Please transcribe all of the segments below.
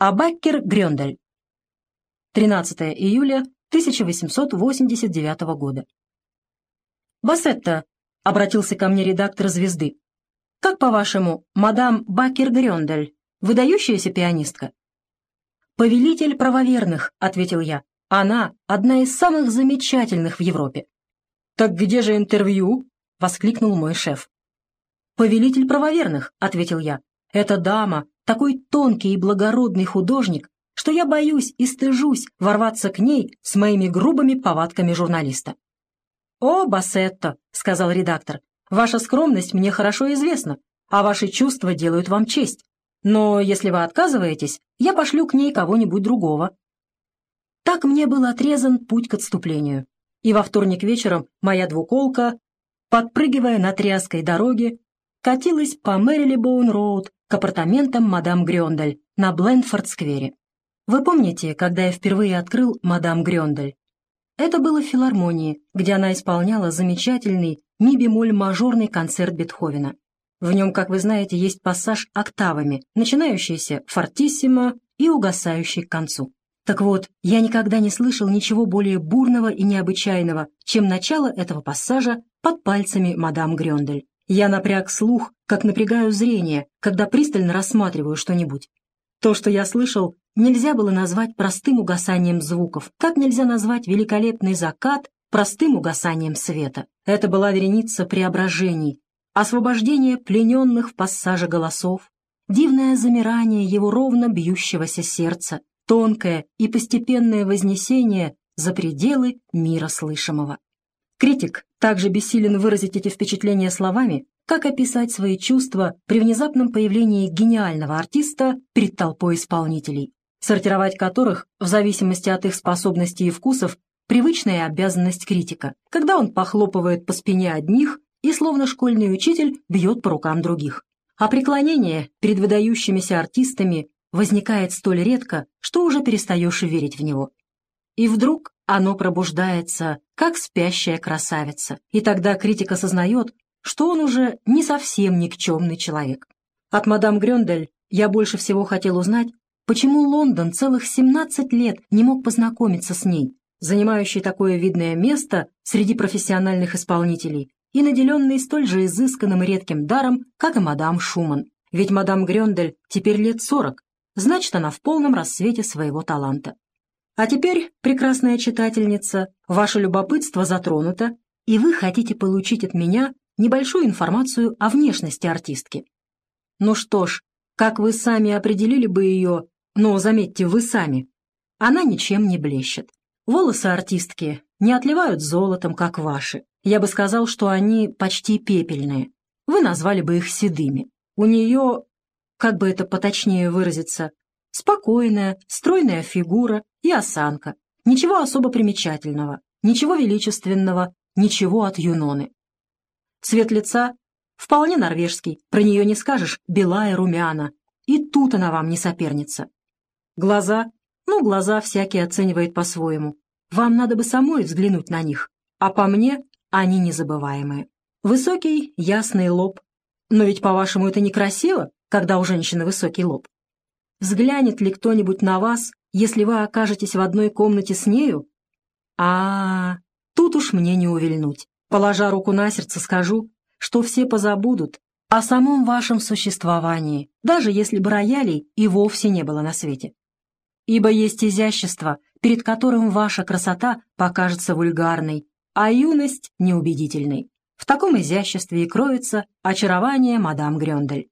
Абаккер Грёндель. 13 июля 1889 года. «Бассетта», — обратился ко мне редактор «Звезды», — «как, по-вашему, мадам Баккер Грёндель, выдающаяся пианистка?» «Повелитель правоверных», — ответил я. «Она одна из самых замечательных в Европе». «Так где же интервью?» — воскликнул мой шеф. «Повелитель правоверных», — ответил я. «Эта дама, такой тонкий и благородный художник, что я боюсь и стыжусь ворваться к ней с моими грубыми повадками журналиста». «О, Бассетто», — сказал редактор, — «ваша скромность мне хорошо известна, а ваши чувства делают вам честь. Но если вы отказываетесь, я пошлю к ней кого-нибудь другого». Так мне был отрезан путь к отступлению. И во вторник вечером моя двуколка, подпрыгивая на тряской дороге, катилась по Мэрилибоун-роуд к апартаментам мадам Грёндель на Блендфорд-сквере. Вы помните, когда я впервые открыл мадам Грёндель? Это было в филармонии, где она исполняла замечательный ми-бемоль-мажорный концерт Бетховена. В нем, как вы знаете, есть пассаж октавами, начинающийся фортиссимо и угасающий к концу. Так вот, я никогда не слышал ничего более бурного и необычайного, чем начало этого пассажа под пальцами мадам Грёндель. Я напряг слух, как напрягаю зрение, когда пристально рассматриваю что-нибудь. То, что я слышал, нельзя было назвать простым угасанием звуков, как нельзя назвать великолепный закат простым угасанием света. Это была вереница преображений, освобождение плененных в пассаже голосов, дивное замирание его ровно бьющегося сердца, тонкое и постепенное вознесение за пределы мира слышимого. Критик также бессилен выразить эти впечатления словами, как описать свои чувства при внезапном появлении гениального артиста перед толпой исполнителей, сортировать которых, в зависимости от их способностей и вкусов, привычная обязанность критика, когда он похлопывает по спине одних и, словно школьный учитель, бьет по рукам других. А преклонение перед выдающимися артистами возникает столь редко, что уже перестаешь верить в него. И вдруг оно пробуждается, как спящая красавица, и тогда критик осознает, что он уже не совсем никчемный человек. От мадам Грёндель я больше всего хотел узнать, почему Лондон целых 17 лет не мог познакомиться с ней, занимающей такое видное место среди профессиональных исполнителей и наделенной столь же изысканным и редким даром, как и мадам Шуман. Ведь мадам Грёндель теперь лет 40, значит, она в полном рассвете своего таланта. А теперь, прекрасная читательница, ваше любопытство затронуто, и вы хотите получить от меня небольшую информацию о внешности артистки. Ну что ж, как вы сами определили бы ее, но заметьте, вы сами, она ничем не блещет. Волосы артистки не отливают золотом, как ваши. Я бы сказал, что они почти пепельные. Вы назвали бы их седыми. У нее, как бы это поточнее выразиться, Спокойная, стройная фигура и осанка. Ничего особо примечательного, ничего величественного, ничего от Юноны. Цвет лица вполне норвежский, про нее не скажешь, белая румяна. И тут она вам не соперница. Глаза, ну, глаза всякий оценивает по-своему. Вам надо бы самой взглянуть на них, а по мне они незабываемые. Высокий, ясный лоб. Но ведь, по-вашему, это некрасиво, когда у женщины высокий лоб? Взглянет ли кто-нибудь на вас, если вы окажетесь в одной комнате с нею? А, -а, -а тут уж мне не увильнуть. Положа руку на сердце, скажу, что все позабудут о самом вашем существовании, даже если бы роялей и вовсе не было на свете. Ибо есть изящество, перед которым ваша красота покажется вульгарной, а юность — неубедительной. В таком изяществе и кроется очарование мадам Грёндель.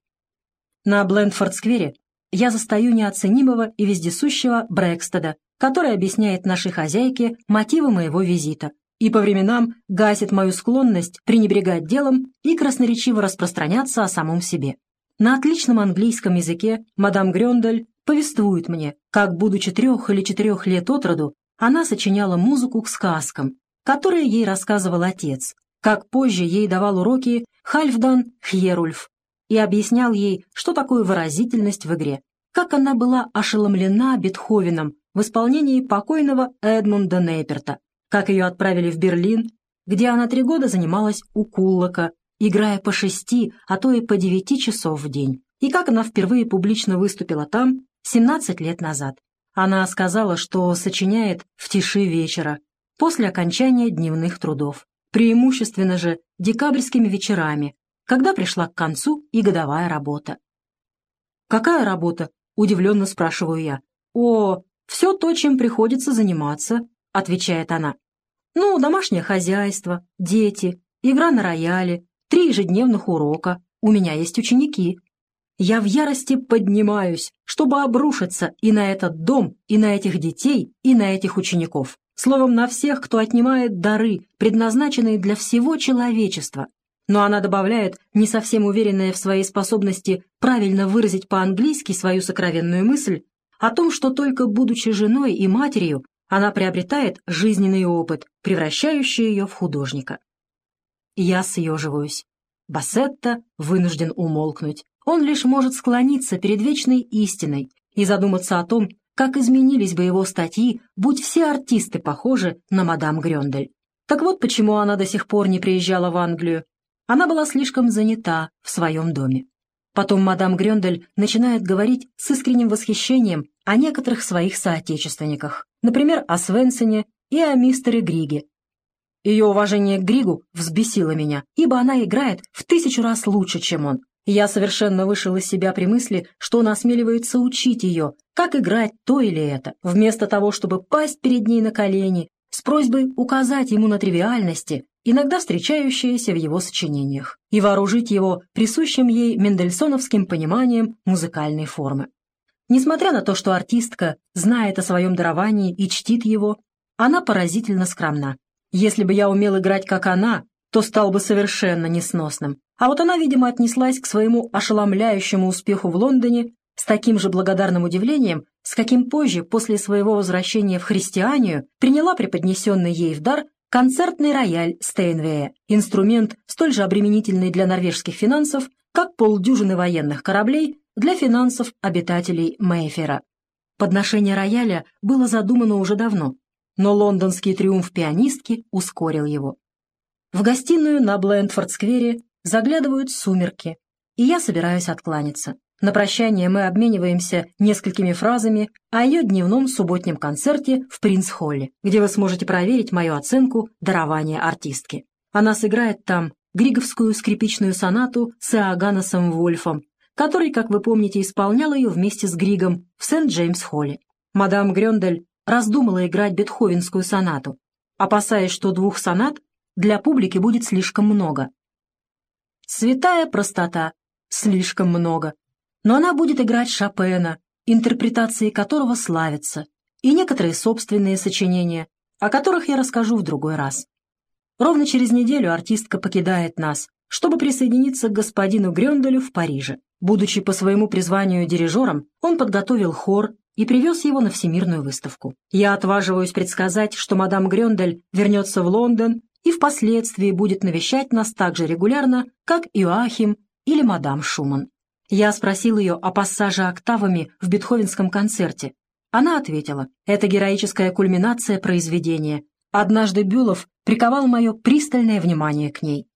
На Блендфорд-сквере я застаю неоценимого и вездесущего Брэкстеда, который объясняет нашей хозяйке мотивы моего визита и по временам гасит мою склонность пренебрегать делом и красноречиво распространяться о самом себе. На отличном английском языке мадам Грёндель повествует мне, как, будучи трех или четырех лет от роду, она сочиняла музыку к сказкам, которые ей рассказывал отец, как позже ей давал уроки Хальфдан Хьерульф, и объяснял ей, что такое выразительность в игре, как она была ошеломлена Бетховеном в исполнении покойного Эдмунда Нейперта, как ее отправили в Берлин, где она три года занималась у Куллока, играя по шести, а то и по девяти часов в день, и как она впервые публично выступила там 17 лет назад. Она сказала, что сочиняет в тиши вечера, после окончания дневных трудов, преимущественно же декабрьскими вечерами, когда пришла к концу и годовая работа. «Какая работа?» — удивленно спрашиваю я. «О, все то, чем приходится заниматься», — отвечает она. «Ну, домашнее хозяйство, дети, игра на рояле, три ежедневных урока, у меня есть ученики». Я в ярости поднимаюсь, чтобы обрушиться и на этот дом, и на этих детей, и на этих учеников. Словом, на всех, кто отнимает дары, предназначенные для всего человечества. Но она добавляет, не совсем уверенная в своей способности правильно выразить по-английски свою сокровенную мысль, о том, что только будучи женой и матерью, она приобретает жизненный опыт, превращающий ее в художника. Я съеживаюсь. Бассетта вынужден умолкнуть. Он лишь может склониться перед вечной истиной и задуматься о том, как изменились бы его статьи, будь все артисты похожи на мадам Грёндель. Так вот почему она до сих пор не приезжала в Англию. Она была слишком занята в своем доме. Потом мадам Грёндель начинает говорить с искренним восхищением о некоторых своих соотечественниках, например, о Свенсоне и о мистере Григе. Ее уважение к Григу взбесило меня, ибо она играет в тысячу раз лучше, чем он, я совершенно вышел из себя при мысли, что он осмеливается учить ее, как играть то или это, вместо того, чтобы пасть перед ней на колени с просьбой указать ему на тривиальности, иногда встречающиеся в его сочинениях, и вооружить его присущим ей мендельсоновским пониманием музыкальной формы. Несмотря на то, что артистка знает о своем даровании и чтит его, она поразительно скромна. Если бы я умел играть как она, то стал бы совершенно несносным. А вот она, видимо, отнеслась к своему ошеломляющему успеху в Лондоне с таким же благодарным удивлением, с каким позже, после своего возвращения в христианию, приняла преподнесенный ей в дар концертный рояль Стейнвея, инструмент, столь же обременительный для норвежских финансов, как полдюжины военных кораблей для финансов обитателей Мейфера. Подношение рояля было задумано уже давно, но лондонский триумф пианистки ускорил его. В гостиную на Блендфорд-сквере заглядывают сумерки, и я собираюсь откланяться. На прощание мы обмениваемся несколькими фразами о ее дневном субботнем концерте в Принц-Холле, где вы сможете проверить мою оценку дарования артистки. Она сыграет там григовскую скрипичную сонату с Иоганнесом Вольфом, который, как вы помните, исполнял ее вместе с Григом в Сент-Джеймс-Холле. Мадам Грёндель раздумала играть бетховенскую сонату, опасаясь, что двух сонат для публики будет слишком много. Святая простота, слишком много. Но она будет играть Шопена, интерпретации которого славятся, и некоторые собственные сочинения, о которых я расскажу в другой раз. Ровно через неделю артистка покидает нас, чтобы присоединиться к господину Грёнделю в Париже. Будучи по своему призванию дирижером, он подготовил хор и привез его на Всемирную выставку. Я отваживаюсь предсказать, что мадам Грёндель вернется в Лондон и впоследствии будет навещать нас так же регулярно, как Иоахим или мадам Шуман. Я спросил ее о пассаже октавами в бетховенском концерте. Она ответила, это героическая кульминация произведения. Однажды Бюлов приковал мое пристальное внимание к ней.